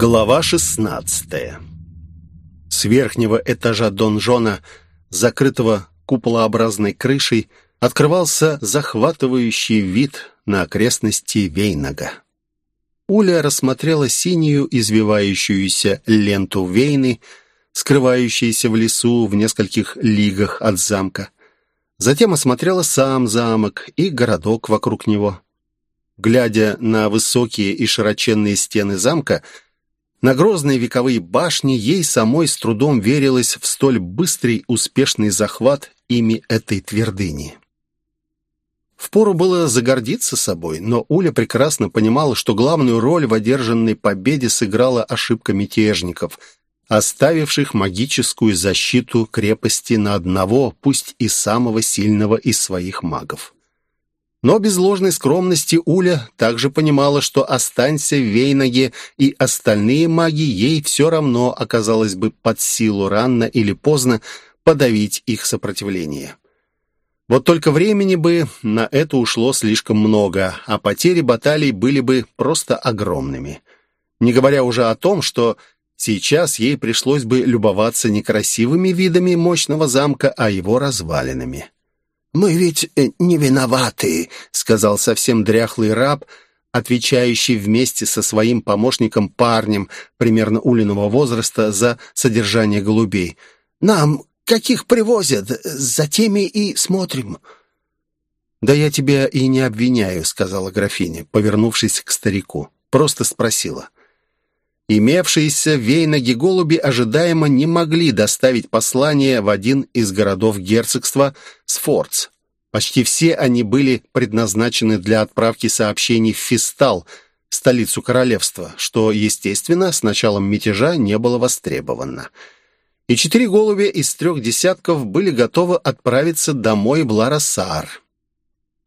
Глава 16 С верхнего этажа донжона, закрытого куполообразной крышей, открывался захватывающий вид на окрестности Вейнага. Уля рассмотрела синюю извивающуюся ленту Вейны, скрывающуюся в лесу в нескольких лигах от замка. Затем осмотрела сам замок и городок вокруг него. Глядя на высокие и широченные стены замка, на грозные вековые башни ей самой с трудом верилось в столь быстрый успешный захват ими этой твердыни. Впору было загордиться собой, но Уля прекрасно понимала, что главную роль в одержанной победе сыграла ошибка мятежников, оставивших магическую защиту крепости на одного, пусть и самого сильного из своих магов. Но без ложной скромности Уля также понимала, что останься в Вейнаге и остальные маги, ей все равно оказалось бы под силу рано или поздно подавить их сопротивление. Вот только времени бы на это ушло слишком много, а потери баталий были бы просто огромными. Не говоря уже о том, что сейчас ей пришлось бы любоваться не красивыми видами мощного замка, а его развалинами. «Мы ведь э, не виноваты», — сказал совсем дряхлый раб, отвечающий вместе со своим помощником парнем примерно улиного возраста за содержание голубей. «Нам каких привозят, за теми и смотрим». «Да я тебя и не обвиняю», — сказала графиня, повернувшись к старику. Просто спросила. Имевшиеся в Вейнаге голуби ожидаемо не могли доставить послание в один из городов герцогства Сфорц. Почти все они были предназначены для отправки сообщений в Фистал, столицу королевства, что, естественно, с началом мятежа не было востребовано. И четыре голубя из трех десятков были готовы отправиться домой в Ларасар.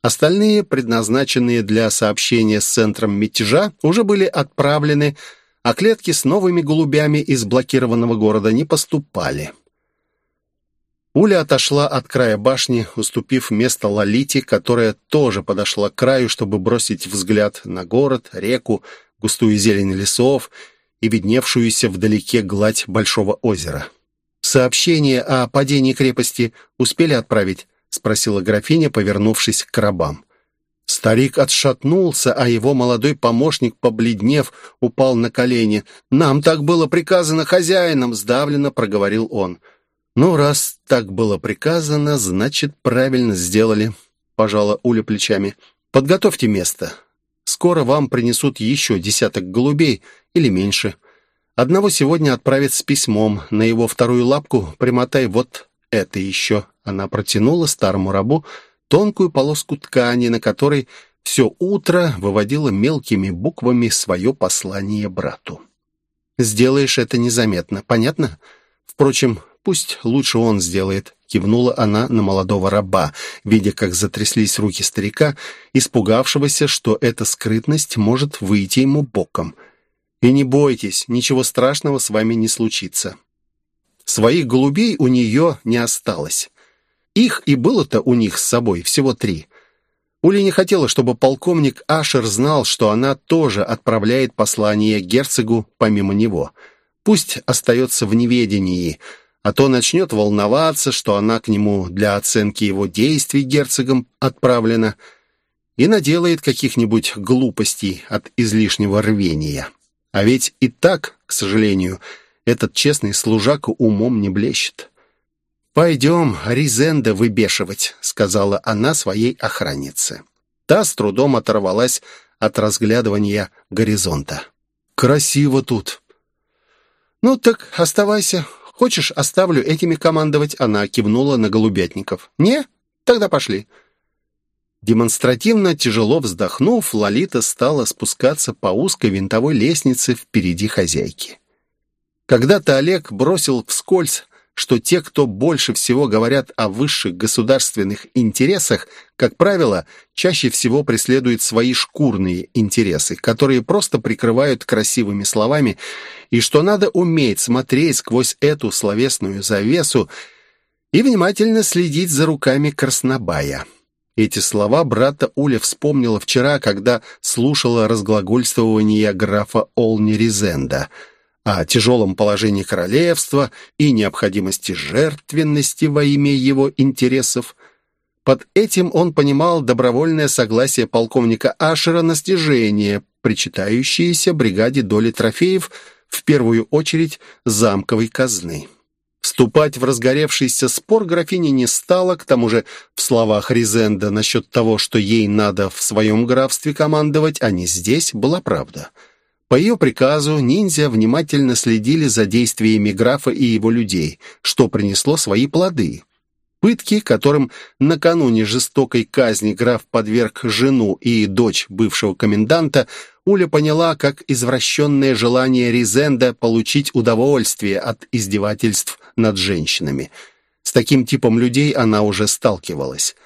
Остальные, предназначенные для сообщения с центром мятежа, уже были отправлены а клетки с новыми голубями из блокированного города не поступали. Уля отошла от края башни, уступив место Лолите, которая тоже подошла к краю, чтобы бросить взгляд на город, реку, густую зелень лесов и видневшуюся вдалеке гладь большого озера. «Сообщение о падении крепости успели отправить?» — спросила графиня, повернувшись к рабам. Старик отшатнулся, а его молодой помощник, побледнев, упал на колени. «Нам так было приказано хозяином», — сдавленно проговорил он. «Ну, раз так было приказано, значит, правильно сделали», — пожала Уля плечами. «Подготовьте место. Скоро вам принесут еще десяток голубей или меньше. Одного сегодня отправят с письмом. На его вторую лапку примотай вот это еще». Она протянула старому рабу, — тонкую полоску ткани, на которой все утро выводила мелкими буквами свое послание брату. «Сделаешь это незаметно, понятно? Впрочем, пусть лучше он сделает», — кивнула она на молодого раба, видя, как затряслись руки старика, испугавшегося, что эта скрытность может выйти ему боком. «И не бойтесь, ничего страшного с вами не случится». Своих голубей у нее не осталось. Их и было-то у них с собой всего три. Ули не хотела, чтобы полковник Ашер знал, что она тоже отправляет послание герцогу помимо него. Пусть остается в неведении, а то начнет волноваться, что она к нему для оценки его действий герцогом отправлена и наделает каких-нибудь глупостей от излишнего рвения. А ведь и так, к сожалению, этот честный служака умом не блещет. «Пойдем Ризенда выбешивать», — сказала она своей охраннице. Та с трудом оторвалась от разглядывания горизонта. «Красиво тут». «Ну так оставайся. Хочешь, оставлю этими командовать?» Она кивнула на голубятников. «Не? Тогда пошли». Демонстративно тяжело вздохнув, Лолита стала спускаться по узкой винтовой лестнице впереди хозяйки. Когда-то Олег бросил вскользь что те, кто больше всего говорят о высших государственных интересах, как правило, чаще всего преследуют свои шкурные интересы, которые просто прикрывают красивыми словами, и что надо уметь смотреть сквозь эту словесную завесу и внимательно следить за руками Краснобая. Эти слова брата Уля вспомнила вчера, когда слушала разглагольствование графа Олни Резенда о тяжелом положении королевства и необходимости жертвенности во имя его интересов. Под этим он понимал добровольное согласие полковника Ашера на стяжение, причитающиеся бригаде доли трофеев, в первую очередь замковой казны. Вступать в разгоревшийся спор графиня не стала, к тому же в словах Ризенда насчет того, что ей надо в своем графстве командовать, а не здесь, была правда. По ее приказу ниндзя внимательно следили за действиями графа и его людей, что принесло свои плоды. Пытки, которым накануне жестокой казни граф подверг жену и дочь бывшего коменданта, Уля поняла, как извращенное желание Ризенда получить удовольствие от издевательств над женщинами. С таким типом людей она уже сталкивалась.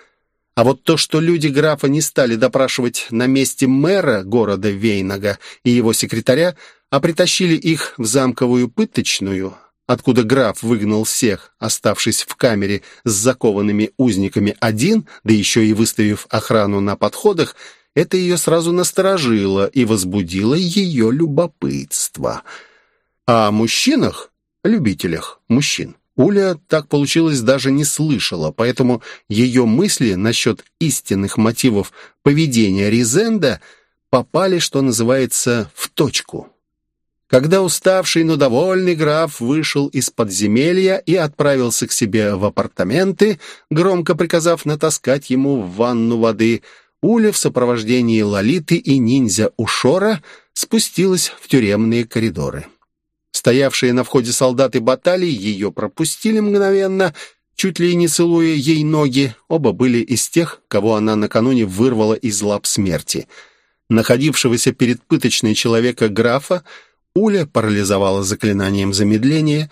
А вот то, что люди графа не стали допрашивать на месте мэра города Вейнага и его секретаря, а притащили их в замковую пыточную, откуда граф выгнал всех, оставшись в камере с закованными узниками один, да еще и выставив охрану на подходах, это ее сразу насторожило и возбудило ее любопытство. А о мужчинах любителях мужчин. Уля, так получилось, даже не слышала, поэтому ее мысли насчет истинных мотивов поведения Ризенда попали, что называется, в точку. Когда уставший, но довольный граф вышел из подземелья и отправился к себе в апартаменты, громко приказав натаскать ему в ванну воды, Уля в сопровождении Лолиты и ниндзя Ушора спустилась в тюремные коридоры. Стоявшие на входе солдаты баталий ее пропустили мгновенно, чуть ли не целуя ей ноги. Оба были из тех, кого она накануне вырвала из лап смерти. Находившегося перед пыточной человека графа Уля парализовала заклинанием замедления.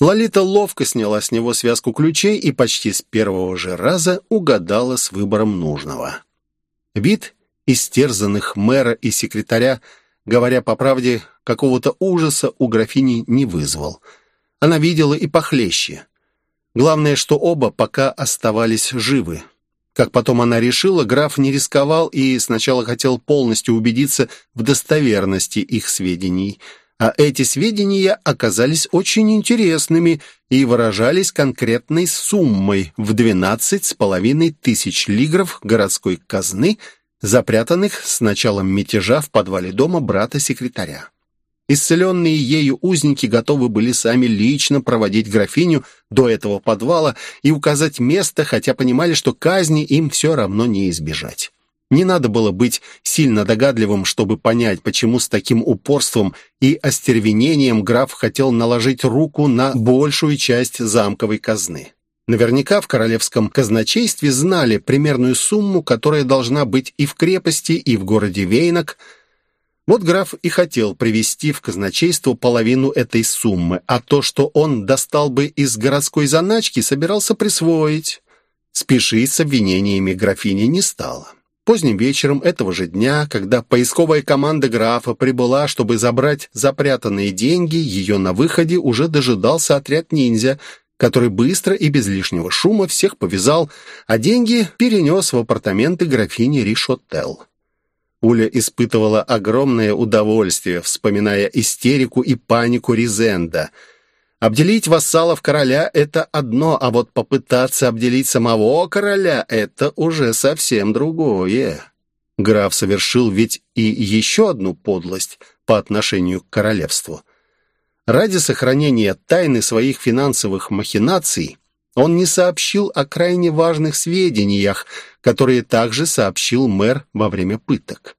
Лолита ловко сняла с него связку ключей и почти с первого же раза угадала с выбором нужного. Вид истерзанных мэра и секретаря – говоря по правде, какого-то ужаса у графини не вызвал. Она видела и похлеще. Главное, что оба пока оставались живы. Как потом она решила, граф не рисковал и сначала хотел полностью убедиться в достоверности их сведений. А эти сведения оказались очень интересными и выражались конкретной суммой в двенадцать с половиной тысяч лигров городской казны – запрятанных с началом мятежа в подвале дома брата-секретаря. Исцеленные ею узники готовы были сами лично проводить графиню до этого подвала и указать место, хотя понимали, что казни им все равно не избежать. Не надо было быть сильно догадливым, чтобы понять, почему с таким упорством и остервенением граф хотел наложить руку на большую часть замковой казны. Наверняка в королевском казначействе знали примерную сумму, которая должна быть и в крепости, и в городе Вейнок. Вот граф и хотел привести в казначейство половину этой суммы, а то, что он достал бы из городской заначки, собирался присвоить. Спешить с обвинениями графини не стало. Поздним вечером этого же дня, когда поисковая команда графа прибыла, чтобы забрать запрятанные деньги, ее на выходе уже дожидался отряд ниндзя — который быстро и без лишнего шума всех повязал, а деньги перенес в апартаменты графини Ришотел. Уля испытывала огромное удовольствие, вспоминая истерику и панику Ризенда. Обделить вассалов короля — это одно, а вот попытаться обделить самого короля — это уже совсем другое. Граф совершил ведь и еще одну подлость по отношению к королевству — Ради сохранения тайны своих финансовых махинаций он не сообщил о крайне важных сведениях, которые также сообщил мэр во время пыток.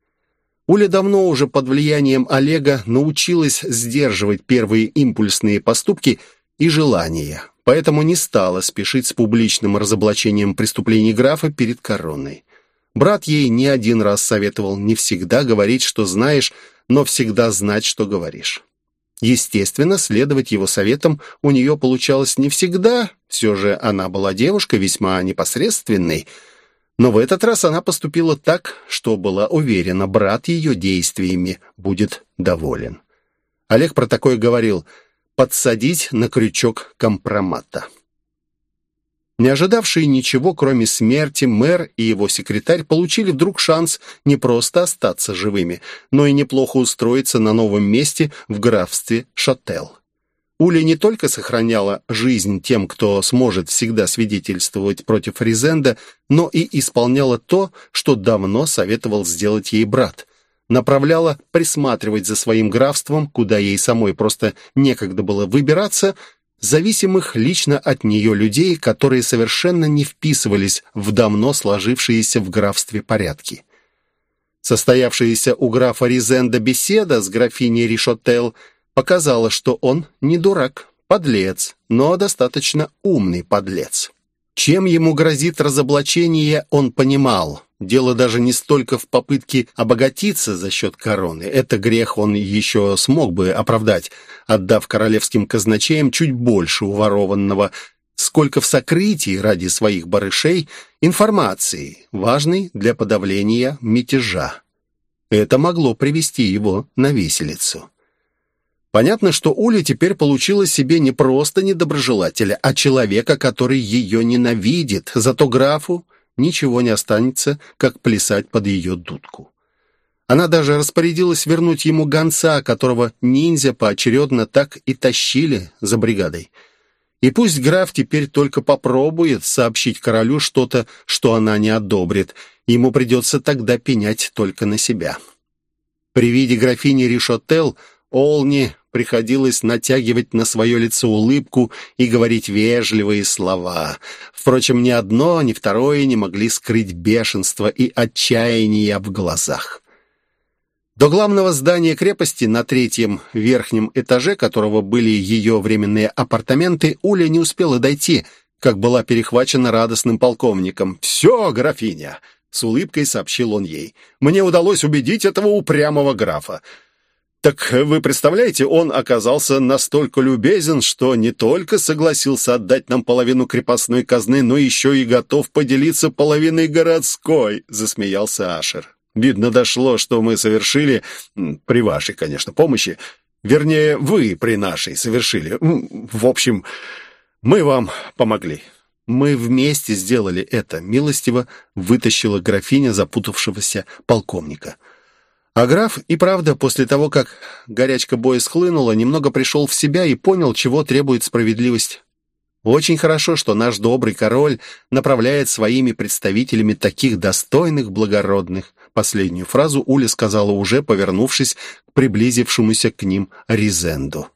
Уля давно уже под влиянием Олега научилась сдерживать первые импульсные поступки и желания, поэтому не стала спешить с публичным разоблачением преступлений графа перед короной. Брат ей не один раз советовал не всегда говорить, что знаешь, но всегда знать, что говоришь. Естественно, следовать его советам у нее получалось не всегда, все же она была девушкой весьма непосредственной, но в этот раз она поступила так, что была уверена, брат ее действиями будет доволен. Олег про такое говорил «подсадить на крючок компромата». Не ожидавшие ничего, кроме смерти, мэр и его секретарь получили вдруг шанс не просто остаться живыми, но и неплохо устроиться на новом месте в графстве Шотел. Уля не только сохраняла жизнь тем, кто сможет всегда свидетельствовать против Ризенда, но и исполняла то, что давно советовал сделать ей брат. Направляла присматривать за своим графством, куда ей самой просто некогда было выбираться – зависимых лично от нее людей, которые совершенно не вписывались в давно сложившиеся в графстве порядки. Состоявшаяся у графа Ризенда беседа с графиней Ришотел показала, что он не дурак, подлец, но достаточно умный подлец. Чем ему грозит разоблачение, он понимал. Дело даже не столько в попытке обогатиться за счет короны. Это грех он еще смог бы оправдать, отдав королевским казначеям чуть больше уворованного, сколько в сокрытии ради своих барышей информации, важной для подавления мятежа. Это могло привести его на виселицу. Понятно, что Уля теперь получила себе не просто недоброжелателя, а человека, который ее ненавидит. Зато графу ничего не останется, как плясать под ее дудку. Она даже распорядилась вернуть ему гонца, которого ниндзя поочередно так и тащили за бригадой. И пусть граф теперь только попробует сообщить королю что-то, что она не одобрит, ему придется тогда пенять только на себя. При виде графини Ришотел Олни приходилось натягивать на свое лицо улыбку и говорить вежливые слова. Впрочем, ни одно, ни второе не могли скрыть бешенство и отчаяние в глазах. До главного здания крепости на третьем верхнем этаже, которого были ее временные апартаменты, Уля не успела дойти, как была перехвачена радостным полковником. «Все, графиня!» — с улыбкой сообщил он ей. «Мне удалось убедить этого упрямого графа. Так вы представляете, он оказался настолько любезен, что не только согласился отдать нам половину крепостной казны, но еще и готов поделиться половиной городской, засмеялся Ашер. Видно, дошло, что мы совершили, при вашей, конечно, помощи, вернее, вы при нашей совершили. В общем, мы вам помогли. Мы вместе сделали это, милостиво вытащила графиня запутавшегося полковника. А граф и правда, после того, как горячка боя схлынула, немного пришел в себя и понял, чего требует справедливость. Очень хорошо, что наш добрый король направляет своими представителями таких достойных, благородных. Последнюю фразу Уля сказала уже, повернувшись к приблизившемуся к ним Ризенду.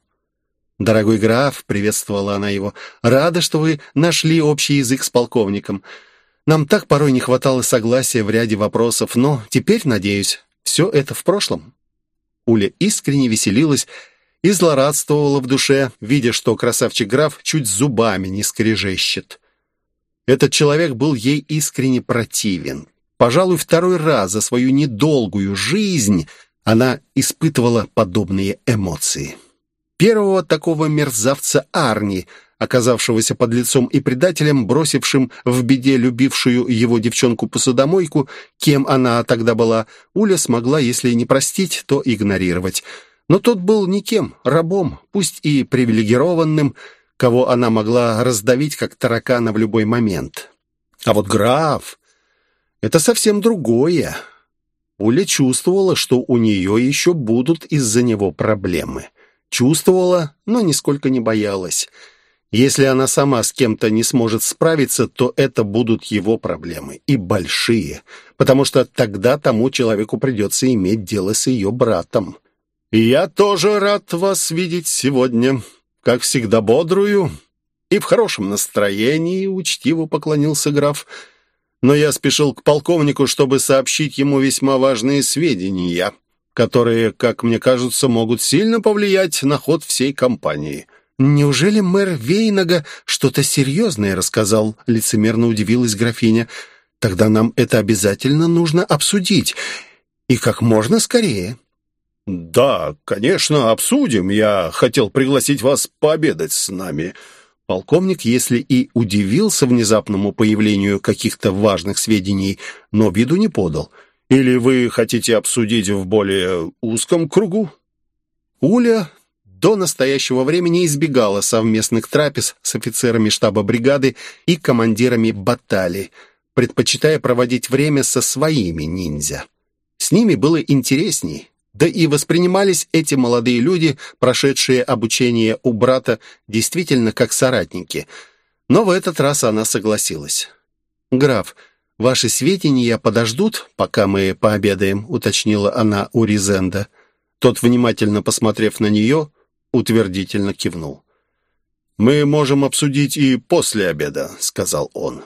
«Дорогой граф», — приветствовала она его, — «рада, что вы нашли общий язык с полковником. Нам так порой не хватало согласия в ряде вопросов, но теперь, надеюсь, все это в прошлом. Уля искренне веселилась и злорадствовала в душе, видя, что красавчик-граф чуть зубами не скрежещет. Этот человек был ей искренне противен. Пожалуй, второй раз за свою недолгую жизнь она испытывала подобные эмоции. Первого такого мерзавца Арни — оказавшегося под лицом и предателем, бросившим в беде любившую его девчонку-посудомойку, кем она тогда была, Уля смогла, если не простить, то игнорировать. Но тот был никем, рабом, пусть и привилегированным, кого она могла раздавить, как таракана в любой момент. А вот граф — это совсем другое. Уля чувствовала, что у нее еще будут из-за него проблемы. Чувствовала, но нисколько не боялась. Если она сама с кем-то не сможет справиться, то это будут его проблемы, и большие, потому что тогда тому человеку придется иметь дело с ее братом. «Я тоже рад вас видеть сегодня, как всегда бодрую и в хорошем настроении», — учтиво поклонился граф. «Но я спешил к полковнику, чтобы сообщить ему весьма важные сведения, которые, как мне кажется, могут сильно повлиять на ход всей кампании». «Неужели мэр Вейнага что-то серьезное рассказал?» — лицемерно удивилась графиня. «Тогда нам это обязательно нужно обсудить. И как можно скорее». «Да, конечно, обсудим. Я хотел пригласить вас пообедать с нами». Полковник, если и удивился внезапному появлению каких-то важных сведений, но виду не подал. «Или вы хотите обсудить в более узком кругу?» Уля до настоящего времени избегала совместных трапез с офицерами штаба бригады и командирами баталий, предпочитая проводить время со своими ниндзя. С ними было интересней, да и воспринимались эти молодые люди, прошедшие обучение у брата, действительно как соратники. Но в этот раз она согласилась. «Граф, ваши сведения подождут, пока мы пообедаем», уточнила она у Ризенда. Тот, внимательно посмотрев на нее, утвердительно кивнул. «Мы можем обсудить и после обеда», — сказал он.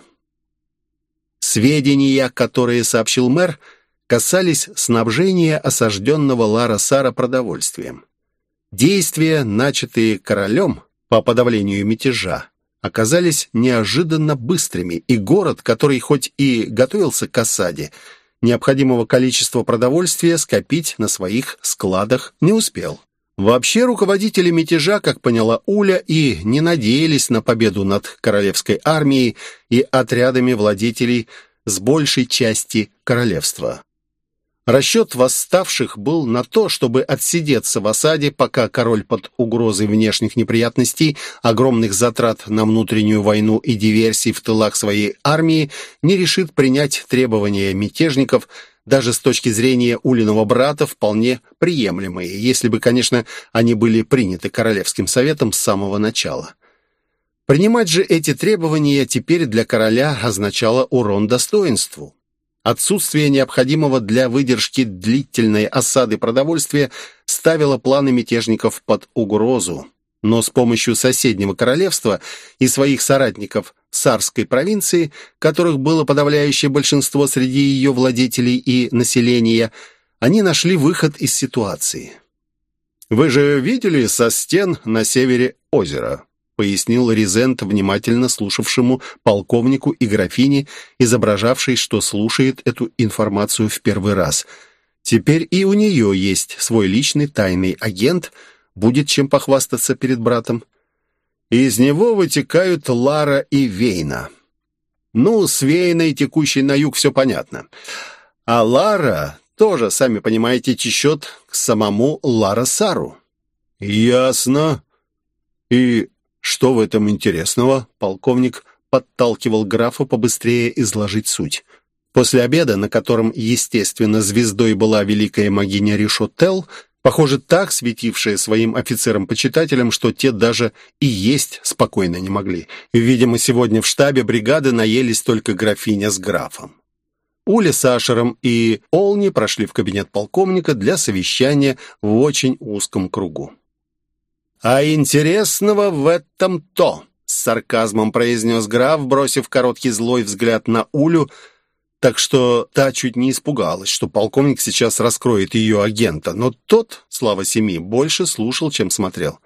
Сведения, которые сообщил мэр, касались снабжения осажденного Лара Сара продовольствием. Действия, начатые королем по подавлению мятежа, оказались неожиданно быстрыми, и город, который хоть и готовился к осаде, необходимого количества продовольствия скопить на своих складах не успел. Вообще руководители мятежа, как поняла Уля, и не надеялись на победу над королевской армией и отрядами владетелей с большей части королевства. Расчет восставших был на то, чтобы отсидеться в осаде, пока король под угрозой внешних неприятностей, огромных затрат на внутреннюю войну и диверсий в тылах своей армии не решит принять требования мятежников – даже с точки зрения Улиного брата, вполне приемлемые, если бы, конечно, они были приняты Королевским советом с самого начала. Принимать же эти требования теперь для короля означало урон достоинству. Отсутствие необходимого для выдержки длительной осады продовольствия ставило планы мятежников под угрозу но с помощью соседнего королевства и своих соратников Сарской провинции, которых было подавляющее большинство среди ее владетелей и населения, они нашли выход из ситуации. «Вы же видели со стен на севере озера?» пояснил Резент внимательно слушавшему полковнику и графине, изображавшей, что слушает эту информацию в первый раз. Теперь и у нее есть свой личный тайный агент – будет чем похвастаться перед братом. Из него вытекают Лара и Вейна. Ну, с Вейной, текущей на юг, все понятно. А Лара тоже, сами понимаете, течет к самому Лара Сару. Ясно. И что в этом интересного? Полковник подталкивал графа побыстрее изложить суть. После обеда, на котором, естественно, звездой была великая могиня Ришотел, Похоже, так светившая своим офицерам-почитателям, что те даже и есть спокойно не могли. Видимо, сегодня в штабе бригады наелись только графиня с графом. Уля с Ашером и Олни прошли в кабинет полковника для совещания в очень узком кругу. «А интересного в этом то», — с сарказмом произнес граф, бросив короткий злой взгляд на Улю — так что та чуть не испугалась, что полковник сейчас раскроет ее агента, но тот, слава семи, больше слушал, чем смотрел.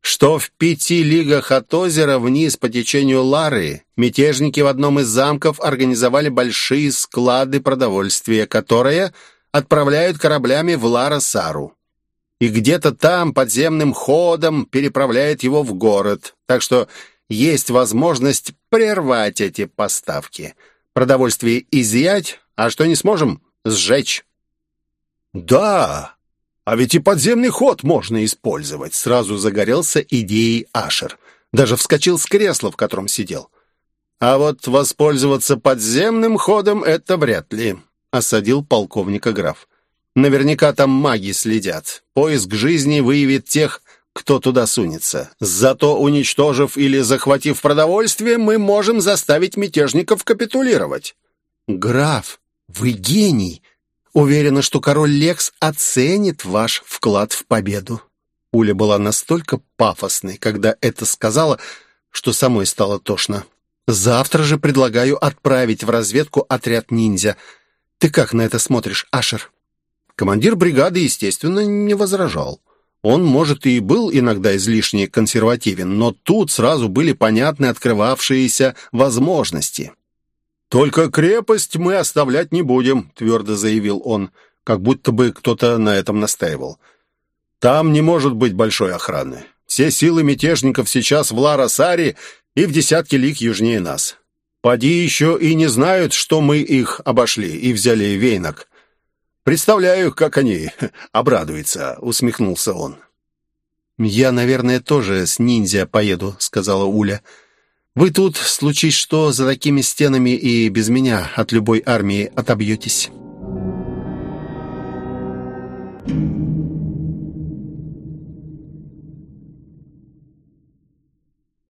Что в пяти лигах от озера вниз по течению Лары мятежники в одном из замков организовали большие склады продовольствия, которые отправляют кораблями в Лара-Сару. И где-то там подземным ходом переправляют его в город, так что есть возможность прервать эти поставки – продовольствие изъять, а что не сможем, сжечь». «Да, а ведь и подземный ход можно использовать», сразу загорелся идеей Ашер. Даже вскочил с кресла, в котором сидел. «А вот воспользоваться подземным ходом — это вряд ли», — осадил полковника граф. «Наверняка там маги следят. Поиск жизни выявит тех, кто туда сунется. Зато, уничтожив или захватив продовольствие, мы можем заставить мятежников капитулировать». «Граф, вы гений! Уверена, что король Лекс оценит ваш вклад в победу». Уля была настолько пафосной, когда это сказала, что самой стало тошно. «Завтра же предлагаю отправить в разведку отряд ниндзя. Ты как на это смотришь, Ашер?» Командир бригады, естественно, не возражал. Он, может, и был иногда излишне консервативен, но тут сразу были понятны открывавшиеся возможности. «Только крепость мы оставлять не будем», — твердо заявил он, как будто бы кто-то на этом настаивал. «Там не может быть большой охраны. Все силы мятежников сейчас в Лара-Саре и в десятки лиг южнее нас. Поди еще и не знают, что мы их обошли и взяли вейнок. «Представляю, как они обрадуются», — усмехнулся он. «Я, наверное, тоже с ниндзя поеду», — сказала Уля. «Вы тут, случись что, за такими стенами и без меня от любой армии отобьетесь».